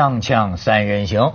锵锵三人行，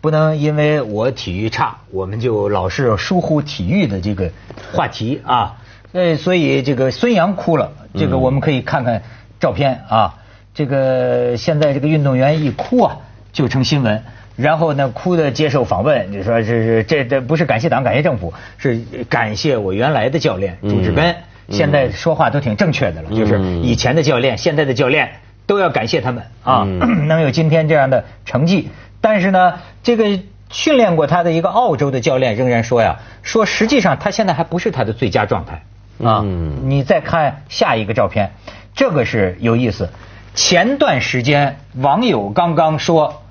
不能因为我体育差，我们就老是疏忽体育的这个话题啊。呃，所以这个孙杨哭了，这个我们可以看看照片啊。这个现在这个运动员一哭啊，就成新闻。然后呢，哭的接受访问，你说这是这这不是感谢党、感谢政府，是感谢我原来的教练朱志根。现在说话都挺正确的了，就是以前的教练、现在的教练都要感谢他们啊，能有今天这样的成绩。但是呢，这个训练过他的一个澳洲的教练仍然说呀，说实际上他现在还不是他的最佳状态啊。你再看下一个照片，这个是有意思。前段时间网友刚刚说，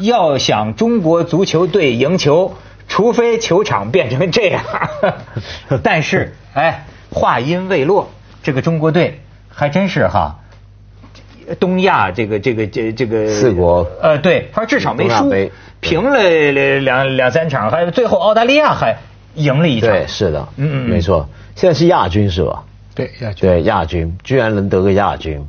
要想中国足球队赢球，除非球场变成这样。但是，哎。话音未落，这个中国队还真是哈，东亚这个这个这这个四国。呃对，他至少没输，平了两两三场，还有最后澳大利亚还赢了一场。对，是的，嗯嗯，没错，现在是亚军是吧？对亚军，对亚军，居然能得个亚军，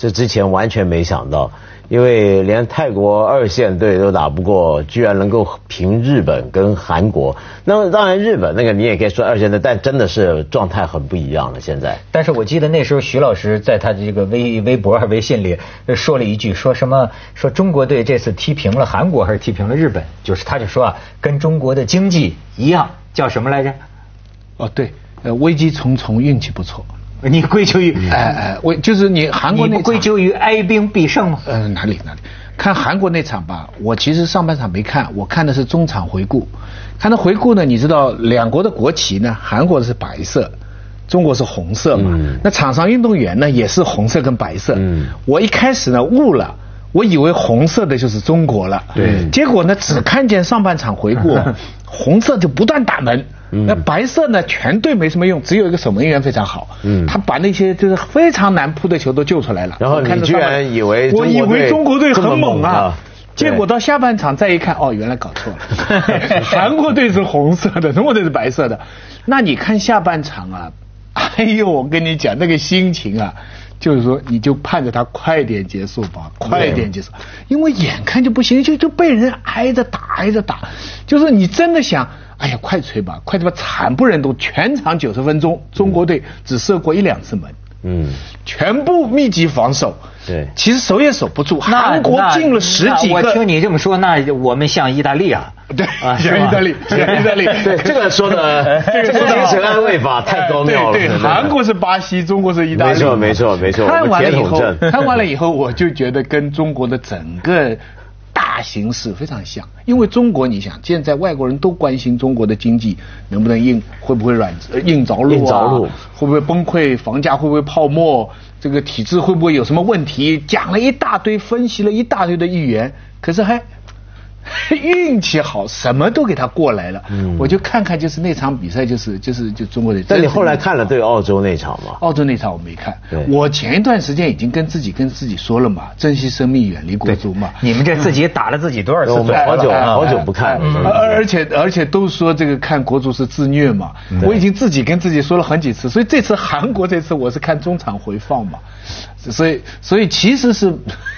这之前完全没想到。因为连泰国二线队都打不过，居然能够平日本跟韩国。那么当然，日本那个你也可以说二线队，但真的是状态很不一样了。现在，但是我记得那时候徐老师在他的这个微微博、微信里说了一句，说什么说中国队这次踢平了韩国还是踢平了日本？就是他就说啊，跟中国的经济一样，叫什么来着？哦，对，呃，危机重重，运气不错。你归咎于哎哎，我就是你韩国那归咎于哀兵必胜吗？呃，哪里哪里？看韩国那场吧，我其实上半场没看，我看的是中场回顾。看到回顾呢，你知道两国的国旗呢，韩国的是白色，中国是红色嘛？那场上运动员呢也是红色跟白色。嗯，我一开始呢误了，我以为红色的就是中国了。对，结果呢只看见上半场回顾，红色就不断打门。那白色呢？全队没什么用，只有一个守门员非常好。嗯，他把那些就是非常难扑的球都救出来了。然后你居然以为我以为中国队很猛啊，结果到下半场再一看，哦，原来搞错了。韩国队是红色的，中国队是白色的。那你看下半场啊，哎呦，我跟你讲那个心情啊，就是说你就盼着他快点结束吧，快点结束，因为眼看就不行，就就被人挨着打，挨着打，就是你真的想。哎呀，快吹吧，快吹吧！惨不忍睹，全场九十分钟，中国队只射过一两次门，嗯，全部密集防守。对，其实守也守不住。韩国进了十几个。我听你这么说，那我们像意大利啊？对，像意大利，像意大利。对，这个说的，这个精神安慰法太高妙了。对，韩国是巴西，中国是意大利。没错，没错，没错。看完了以后，看完了以后，我就觉得跟中国的整个。大形势非常像，因为中国，你想现在外国人都关心中国的经济能不能硬，会不会软硬着陆啊？会不会崩溃？房价会不会泡沫？这个体制会不会有什么问题？讲了一大堆，分析了一大堆的预言，可是还。运气好，什么都给他过来了。嗯，我就看看，就是那场比赛，就是就是就中国队。但你后来看了对澳洲那场吗？澳洲那场我没看。我前一段时间已经跟自己跟自己说了嘛，珍惜生命，远离国足嘛。你们这自己打了自己多少次？我们好久好久不看了。而且而且都说这个看国足是自虐嘛。我已经自己跟自己说了很几次，所以这次韩国这次我是看中场回放嘛。所以，所以其实是，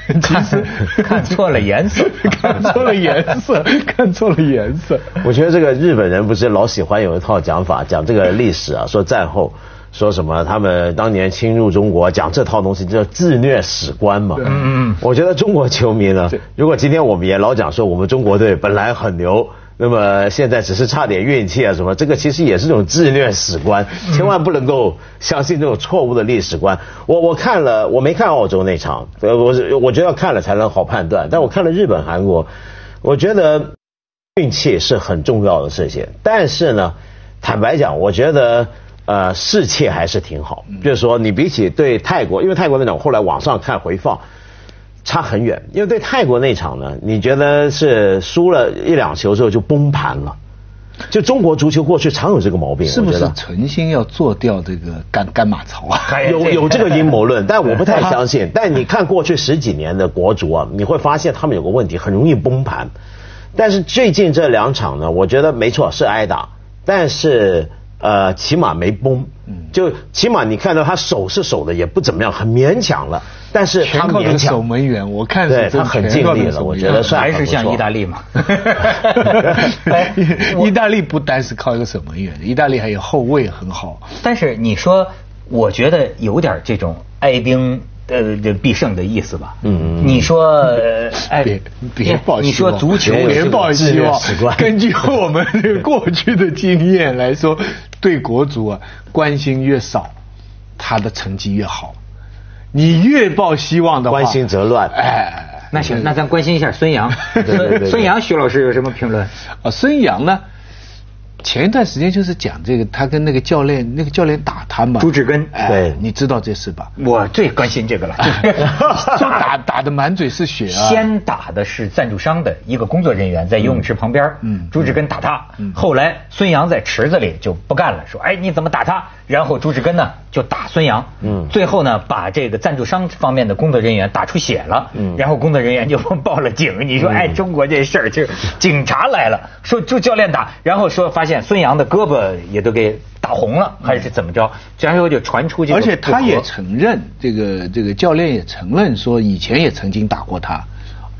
其实看错了颜色，看错了颜色，看错了颜色。我觉得这个日本人不是老喜欢有一套讲法，讲这个历史啊，说战后说什么他们当年侵入中国，讲这套东西叫自虐史观嘛。嗯嗯。我觉得中国球迷呢，如果今天我们也老讲说我们中国队本来很牛。那么现在只是差点运气啊什么？这个其实也是种自虐史观，千万不能够相信这种错误的历史观。我我看了，我没看澳洲那场，呃，我我觉得要看了才能好判断。但我看了日本、韩国，我觉得运气是很重要的事情。但是呢，坦白讲，我觉得呃士气还是挺好。就是说，你比起对泰国，因为泰国那场后来网上看回放。差很远，因为对泰国那场呢，你觉得是输了一两球之后就崩盘了？就中国足球过去常有这个毛病，是不是存心要做掉这个干干马槽啊？有 有这个阴谋论，但我不太相信。但你看过去十几年的国足啊，你会发现他们有个问题，很容易崩盘。但是最近这两场呢，我觉得没错是挨打，但是呃起码没崩。就起码你看到他守是守的也不怎么样，很勉强了。但是他勉强守门员，我看对他很尽力了，我觉得算还是像意大利嘛。意大利不单是靠一个守门员，意大利还有后卫很好。但是你说，我觉得有点这种哀兵。呃，这必胜的意思吧？嗯，你说，哎，别别抱你说足球别抱希望。根据我们这个过去的经验来说，对国足啊关心越少，他的成绩越好。你越抱希望的话，关心则乱。哎，那行，那咱关心一下孙杨。孙孙杨，徐老师有什么评论？啊，孙杨呢？前一段时间就是讲这个，他跟那个教练，那个教练打他嘛。朱志根，对，你知道这事吧？我最关心这个了，就打 打的满嘴是血啊。先打的是赞助商的一个工作人员在游泳池旁边，嗯，朱志根打他，后来孙杨在池子里就不干了，说，哎，你怎么打他？然后朱志根呢就打孙杨，嗯，最后呢把这个赞助商方面的工作人员打出血了，嗯，然后工作人员就报了警。你说，哎，中国这事儿就警察来了，说就教练打，然后说发现。孙杨的胳膊也都给打红了，还是怎么着？然后就传出去，而且他也承认，这个这个教练也承认说，以前也曾经打过他。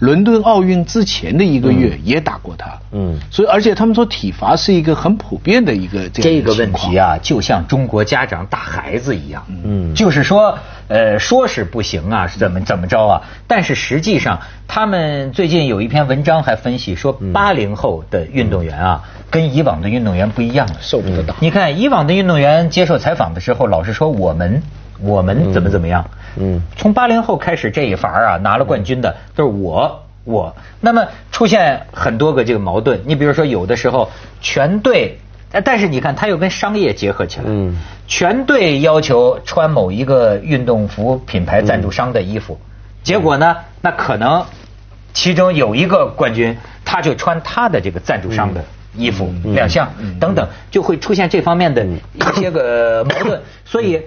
伦敦奥运之前的一个月也打过他，嗯，所以而且他们说体罚是一个很普遍的一个这个问题啊，就像中国家长打孩子一样，嗯，就是说，呃，说是不行啊，是怎么怎么着啊？但是实际上，他们最近有一篇文章还分析说，八零后的运动员啊，跟以往的运动员不一样了，受不了打。你看以往的运动员接受采访的时候，老是说我们。我们怎么怎么样？嗯，从八零后开始这一伐啊，拿了冠军的都是我我。那么出现很多个这个矛盾，你比如说有的时候全队，但是你看他又跟商业结合起来，嗯，全队要求穿某一个运动服品牌赞助商的衣服，结果呢，那可能其中有一个冠军，他就穿他的这个赞助商的衣服亮相，等等，就会出现这方面的一些个矛盾，所以。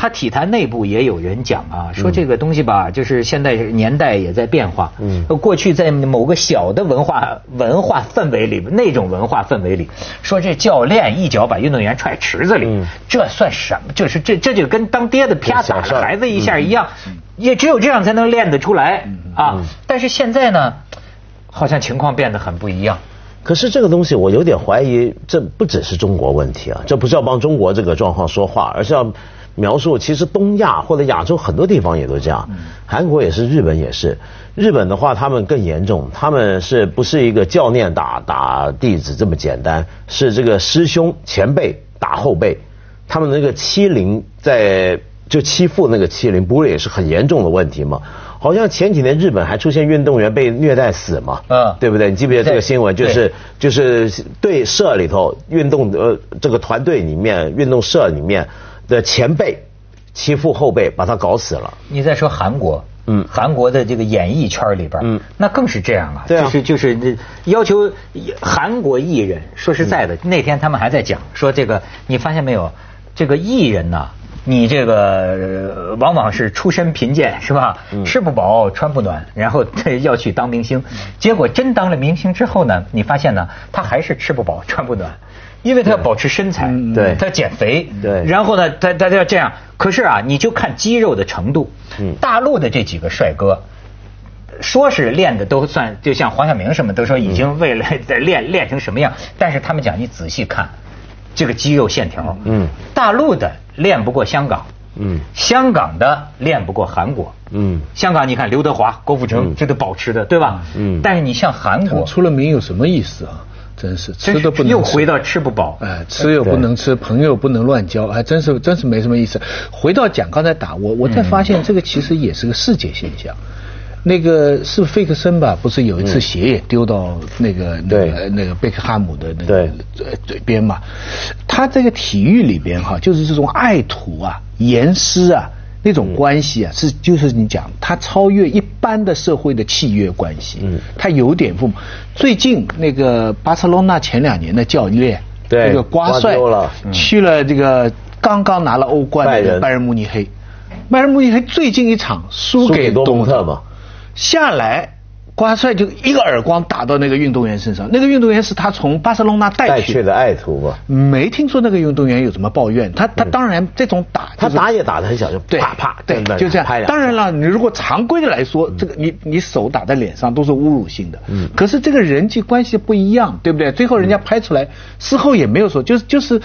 他体坛内部也有人讲啊，说这个东西吧，就是现在年代也在变化。嗯，过去在某个小的文化文化氛围里，那种文化氛围里，说这教练一脚把运动员踹池子里，这算什么？就是这这就跟当爹的啪打了孩子一下一样，也只有这样才能练得出来啊。但是现在呢，好像情况变得很不一样。可是这个东西，我有点怀疑，这不只是中国问题啊，这不是要帮中国这个状况说话，而是要。描述其实东亚或者亚洲很多地方也都这样，韩国也是，日本也是。日本的话，他们更严重，他们是不是一个教练打打弟子这么简单？是这个师兄前辈打后辈，他们那个欺凌在就欺负那个欺凌，不是也是很严重的问题吗？好像前几年日本还出现运动员被虐待死嘛，嗯，对不对？你记不记得这个新闻？就是就是队社里头运动呃这个团队里面运动社里面。的前辈欺负后辈，把他搞死了。你再说韩国，嗯，韩国的这个演艺圈里边，嗯，那更是这样啊，对就是就是要求韩国艺人。说实在的，那天他们还在讲说这个，你发现没有？这个艺人呢，你这个往往是出身贫贱，是吧？吃不饱穿不暖，然后要去当明星，结果真当了明星之后呢，你发现呢，他还是吃不饱穿不暖。因为他要保持身材，对，他减肥，对，然后呢，他他要这样。可是啊，你就看肌肉的程度，嗯，大陆的这几个帅哥，说是练的都算，就像黄晓明什么，都说已经为了在 练练成什么样。但是他们讲，你仔细看这个肌肉线条，嗯，大陆的练不过香港，嗯，香港的练不过韩国，嗯，香港你看刘德华、郭富城这都保持的，对吧？嗯，但是你像韩国出了名有什么意思啊？真是吃都不能又回到吃不饱，哎，吃又不能吃，朋友不能乱交，还真是真是没什么意思。回到讲刚才打我，我才发现这个其实也是个世界现象。那个是费克森吧？不是有一次鞋也丢到那个那个那个贝克汉姆的那个嘴边嘛？他这个体育里边哈，就是这种爱徒啊、严师啊。那种关系啊，是就是你讲，它超越一般的社会的契约关系。嗯，他有点父母。最近那个巴塞罗那前两年的教练，对那个瓜帅去了这个刚刚拿了欧冠的拜仁。慕尼黑。拜仁慕尼黑最近一场输给多蒙特嘛，下来瓜帅就一个耳光打到那个运动员身上，那个运动员是他从巴塞隆纳带去的爱徒嘛。没听说那个运动员有什么抱怨，他他当然这种打，他打也打得很小，就啪啪，对，就这样。当然了，你如果常规的来说，这个你你手打在脸上都是侮辱性的。嗯。可是这个人际关系不一样，对不对？最后人家拍出来，事后也没有说，就是就是，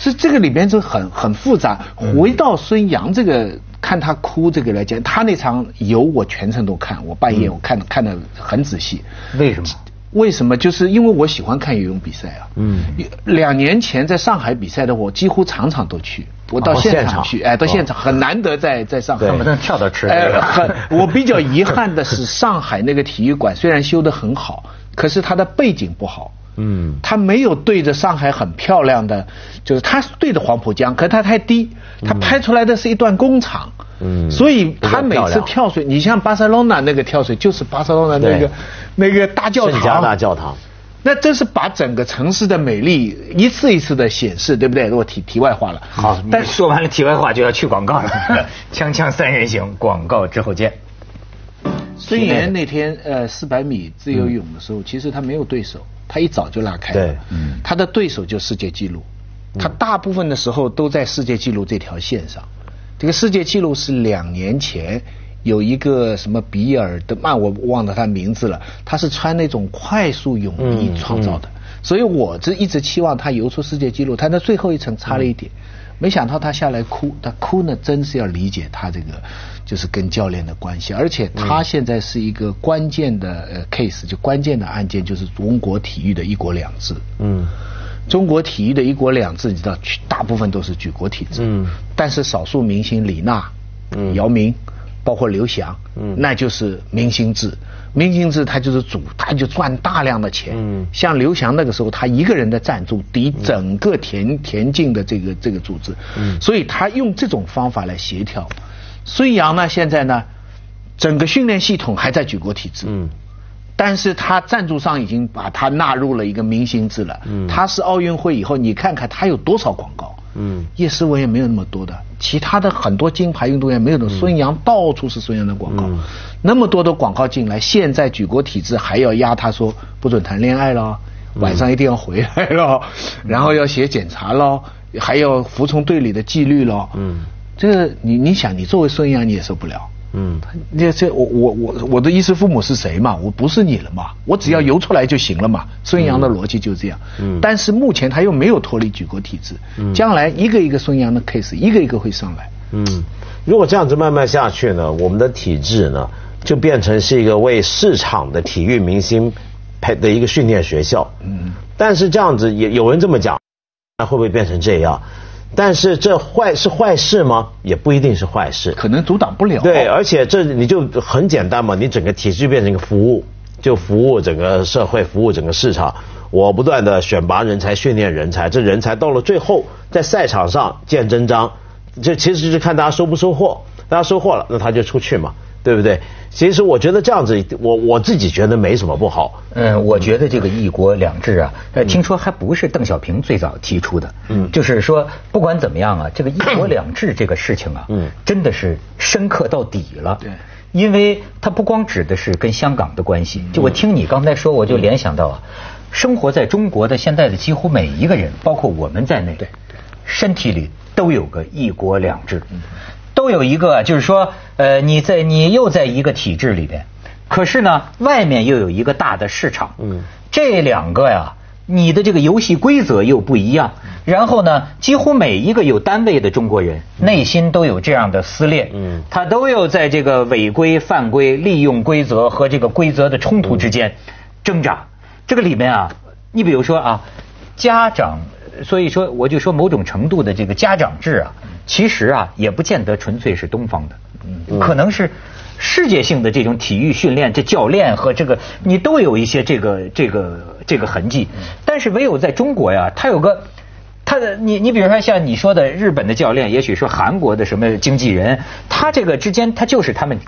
是这个里边是很很复杂。回到孙杨这个。看他哭这个来讲，他那场游我全程都看，我半夜我看看的很仔细。为什么？为什么？就是因为我喜欢看游泳比赛啊。嗯。两年前在上海比赛的我几乎场场都去，我到现场去，哎，到现场很难得在在上海。不能跳到池里。哎，很。我比较遗憾的是，上海那个体育馆虽然修得很好，可是它的背景不好。嗯。它没有对着上海很漂亮的，就是它对着黄浦江，可是它太低。他拍出来的是一段工厂，嗯，所以他每次跳水，你像巴塞罗那那个跳水，就是巴塞罗那那个那个大教堂，大教堂，那真是把整个城市的美丽一次一次的显示，对不对？我题题外话了。好，但说完了题外话就要去广告了。锵锵三人行，广告之后见。孙岩那天呃四百米自由泳的时候，其实他没有对手，他一早就拉开了，嗯，他的对手就世界纪录。他大部分的时候都在世界纪录这条线上，这个世界纪录是两年前有一个什么比尔的曼，我忘了他名字了，他是穿那种快速泳衣创造的，所以我这一直期望他游出世界纪录，他在最后一层差了一点，没想到他下来哭，他哭呢真是要理解他这个就是跟教练的关系，而且他现在是一个关键的呃 case，就关键的案件就是中国体育的一国两制。嗯。中国体育的一国两制，你知道，大部分都是举国体制。嗯。但是少数明星李娜、嗯姚明，包括刘翔，嗯，那就是明星制。明星制他就是主，他就赚大量的钱。嗯。像刘翔那个时候，他一个人的赞助抵整个田田径的这个这个组织。嗯。所以他用这种方法来协调。孙杨呢，现在呢，整个训练系统还在举国体制。嗯。但是他赞助商已经把他纳入了一个明星制了。嗯，他是奥运会以后，你看看他有多少广告。嗯，叶诗文也没有那么多的，其他的很多金牌运动员没有的。孙杨到处是孙杨的广告，那么多的广告进来，现在举国体制还要压他说不准谈恋爱了，晚上一定要回来了，然后要写检查了，还要服从队里的纪律了。嗯，这个你你想，你作为孙杨你也受不了。嗯，那这我我我我的衣食父母是谁嘛？我不是你了嘛？我只要游出来就行了嘛？孙杨的逻辑就这样。嗯，但是目前他又没有脱离举国体制。嗯，将来一个一个孙杨的 case，一个一个会上来。嗯，如果这样子慢慢下去呢，我们的体制呢，就变成是一个为市场的体育明星配的一个训练学校。嗯，但是这样子也有人这么讲，那会不会变成这样？但是这坏是坏事吗？也不一定是坏事，可能阻挡不了。对，而且这你就很简单嘛，你整个体制变成一个服务，就服务整个社会，服务整个市场。我不断的选拔人才，训练人才，这人才到了最后在赛场上见真章，这其实就是看大家收不收获，大家收获了，那他就出去嘛。对不对？其实我觉得这样子，我我自己觉得没什么不好。嗯，我觉得这个一国两制啊，呃，听说还不是邓小平最早提出的。嗯，就是说不管怎么样啊，这个一国两制这个事情啊，嗯，真的是深刻到底了。对，因为它不光指的是跟香港的关系。就我听你刚才说，我就联想到啊，生活在中国的现在的几乎每一个人，包括我们在内，对，身体里都有个一国两制。都有一个，就是说，呃，你在你又在一个体制里边，可是呢，外面又有一个大的市场，嗯，这两个呀，你的这个游戏规则又不一样，然后呢，几乎每一个有单位的中国人内心都有这样的撕裂，嗯，他都有在这个违规、犯规、利用规则和这个规则的冲突之间挣扎。这个里面啊，你比如说啊，家长，所以说我就说某种程度的这个家长制啊。其实啊，也不见得纯粹是东方的，嗯，可能是世界性的这种体育训练，这教练和这个你都有一些这个这个这个痕迹。但是唯有在中国呀，他有个他的你你比如说像你说的日本的教练，也许说韩国的什么经纪人，他这个之间他就是他们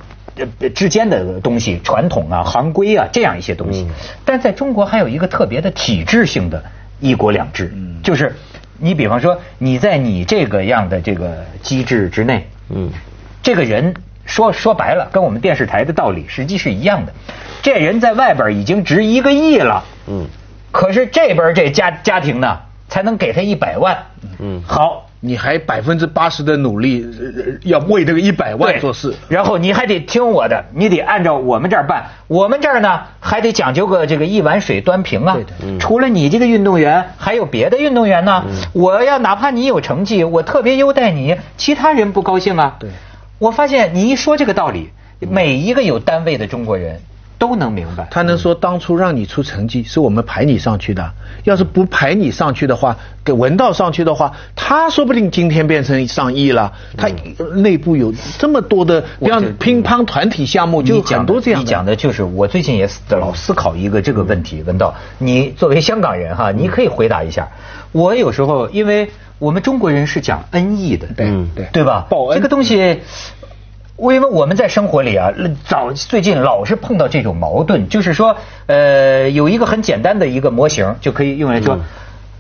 之间的东西，传统啊、行规啊这样一些东西。但在中国还有一个特别的体制性的一国两制，就是。你比方说，你在你这个样的这个机制之内，嗯，这个人说说白了，跟我们电视台的道理实际是一样的。这人在外边已经值一个亿了，嗯，可是这边这家家庭呢，才能给他一百万，嗯，好。你还百分之八十的努力，要为这个一百万做事，然后你还得听我的，你得按照我们这儿办。我们这儿呢，还得讲究个这个一碗水端平啊对。除了你这个运动员，还有别的运动员呢。我要哪怕你有成绩，我特别优待你，其他人不高兴啊。对，我发现你一说这个道理，每一个有单位的中国人。都能明白，他能说当初让你出成绩是我们排你上去的，要是不排你上去的话，给文道上去的话，他说不定今天变成上亿了。他内部有这么多的，像乒乓团体项目就很多这样。你讲的就是我最近也老思考一个这个问题，文道，你作为香港人哈，你可以回答一下。我有时候因为我们中国人是讲恩义的，对对对吧？报恩这个东西。我因为我们在生活里啊，早最近老是碰到这种矛盾，就是说，呃，有一个很简单的一个模型就可以用来说，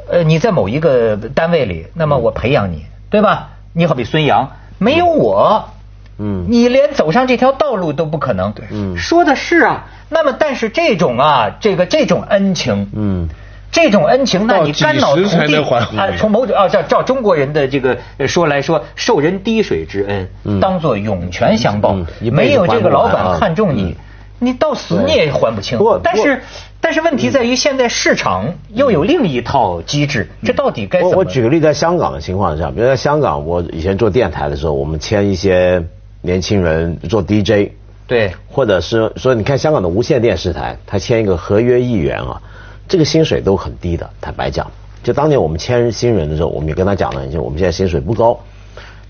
呃，你在某一个单位里，那么我培养你，对吧？你好比孙杨，没有我，嗯，你连走上这条道路都不可能。对，嗯，说的是啊。那么，但是这种啊，这个这种恩情，嗯。这种恩情，那你肝脑涂地啊！从某种啊，照照中国人的这个说来说，受人滴水之恩，当做涌泉相报。没有这个老板看中你，你到死你也还不清。但是，但是问题在于，现在市场又有另一套机制，这到底该怎么？我举个例，在香港的情况下，比如在香港，我以前做电台的时候，我们签一些年轻人做 DJ，对，或者是说，你看香港的无线电视台，他签一个合约艺员啊。这个薪水都很低的，坦白讲，就当年我们签新人的时候，我们也跟他讲了，就我们现在薪水不高，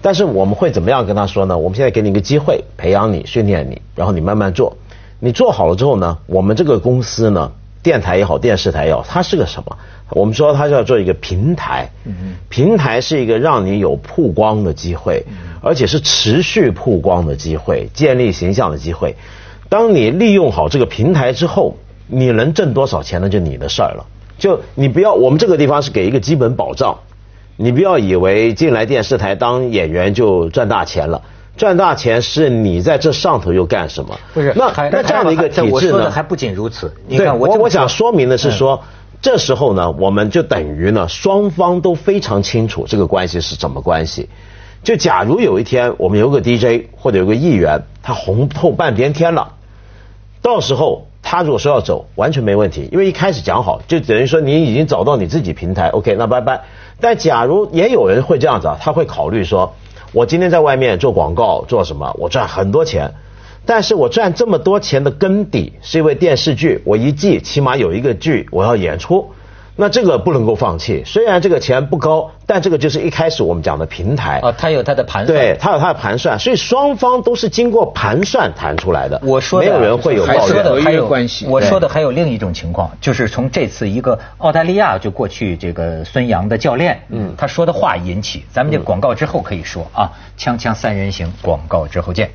但是我们会怎么样跟他说呢？我们现在给你一个机会，培养你，训练你，然后你慢慢做，你做好了之后呢，我们这个公司呢，电台也好，电视台也好，它是个什么？我们说它叫做一个平台，平台是一个让你有曝光的机会，而且是持续曝光的机会，建立形象的机会。当你利用好这个平台之后。你能挣多少钱那就你的事儿了。就你不要，我们这个地方是给一个基本保障。你不要以为进来电视台当演员就赚大钱了，赚大钱是你在这上头又干什么？不是，那那这样的一个体制呢？还不仅如此。对，我我想说明的是说，这时候呢，我们就等于呢，双方都非常清楚这个关系是怎么关系。就假如有一天我们有个 DJ 或者有个议员，他红透半边天了，到时候。他如果说要走，完全没问题，因为一开始讲好，就等于说你已经找到你自己平台，OK，那拜拜。但假如也有人会这样子啊，他会考虑说，我今天在外面做广告做什么，我赚很多钱，但是我赚这么多钱的根底是因为电视剧，我一季起码有一个剧我要演出。那这个不能够放弃，虽然这个钱不高，但这个就是一开始我们讲的平台啊，它有它的盘算，对，它有它的盘算，所以双方都是经过盘算谈出来的。我说的没有人会有抱怨，还有关系。我说的还有另一种情况，就是从这次一个澳大利亚就过去这个孙杨的教练，嗯，他说的话引起，咱们这广告之后可以说啊，锵锵三人行，广告之后见。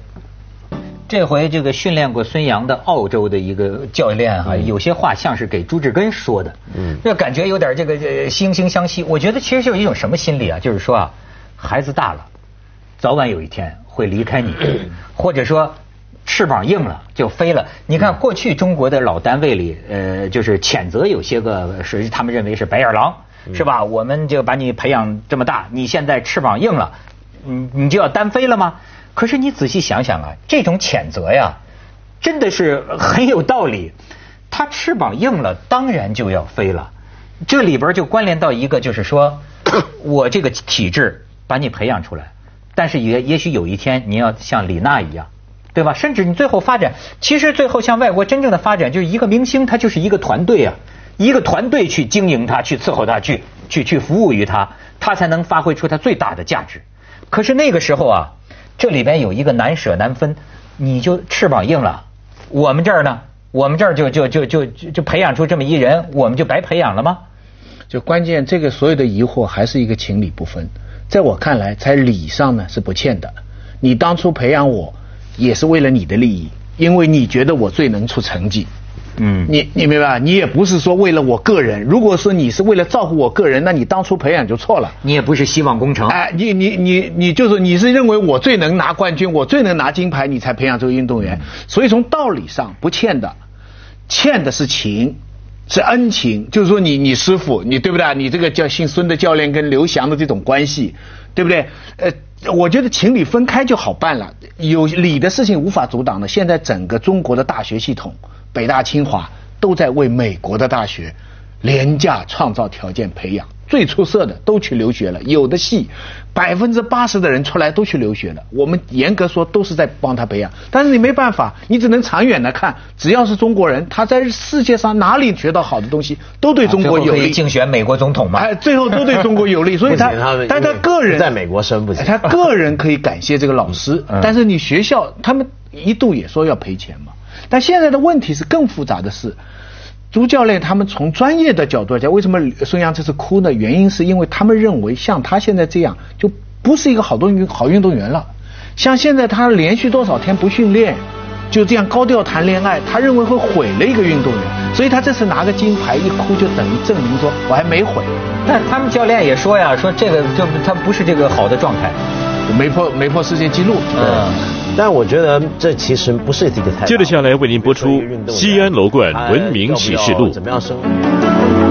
这回这个训练过孙杨的澳洲的一个教练哈，有些话像是给朱志根说的，嗯，这感觉有点这个惺惺相惜。我觉得其实就是一种什么心理啊？就是说啊，孩子大了，早晚有一天会离开你，或者说翅膀硬了就飞了。你看过去中国的老单位里，呃，就是谴责有些个是他们认为是白眼狼，是吧？我们就把你培养这么大，你现在翅膀硬了，你你就要单飞了吗？可是你仔细想想啊，这种谴责呀，真的是很有道理。它翅膀硬了，当然就要飞了。这里边就关联到一个，就是说，我这个体制把你培养出来，但是也也许有一天你要像李娜一样，对吧？甚至你最后发展，其实最后像外国真正的发展，就是一个明星，他就是一个团队啊，一个团队去经营他，去伺候他，去去去服务于他，他才能发挥出他最大的价值。可是那个时候啊。这里边有一个难舍难分，你就翅膀硬了，我们这儿呢，我们这儿就就就就就培养出这么一人，我们就白培养了吗？就关键这个所有的疑惑还是一个情理不分，在我看来，在理上呢是不欠的。你当初培养我，也是为了你的利益，因为你觉得我最能出成绩。嗯，你你明白？你也不是说为了我个人。如果说你是为了照顾我个人，那你当初培养就错了。你也不是希望工程。哎，你你你你就是你是认为我最能拿冠军，我最能拿金牌，你才培养这个运动员。所以从道理上不欠的。欠的是情，是恩情，就是说你你师傅，你对不对？你这个叫姓孙的教练跟刘翔的这种关系，对不对？呃，我觉得情理分开就好办了，有理的事情无法阻挡的。现在整个中国的大学系统，北大清华都在为美国的大学廉价创造条件培养。最出色的都去留学了，有的系百分之八十的人出来都去留学了。我们严格说都是在帮他培养，但是你没办法，你只能长远的看。只要是中国人，他在世界上哪里学到好的东西，都对中国有利。竞选美国总统嘛？哎，最后都对中国有利，所以他，但他个人在美国生不起。他个人可以感谢这个老师，但是你学校他们一度也说要赔钱嘛。但现在的问题是更复杂的是。朱教练他们从专业的角度讲，为什么孙杨这次哭呢？原因是因为他们认为像他现在这样就不是一个好多运好运动员了。像现在他连续多少天不训练，就这样高调谈恋爱，他认为会毁了一个运动员。所以他这次拿个金牌一哭，就等于证明说我还没毁。但他们教练也说呀，说这个就他不是这个好的状态，没破没破世界纪录。嗯。但我觉得这其实不是这个太。接着下来为您播出《西安楼冠文明启示录》。怎么样生活？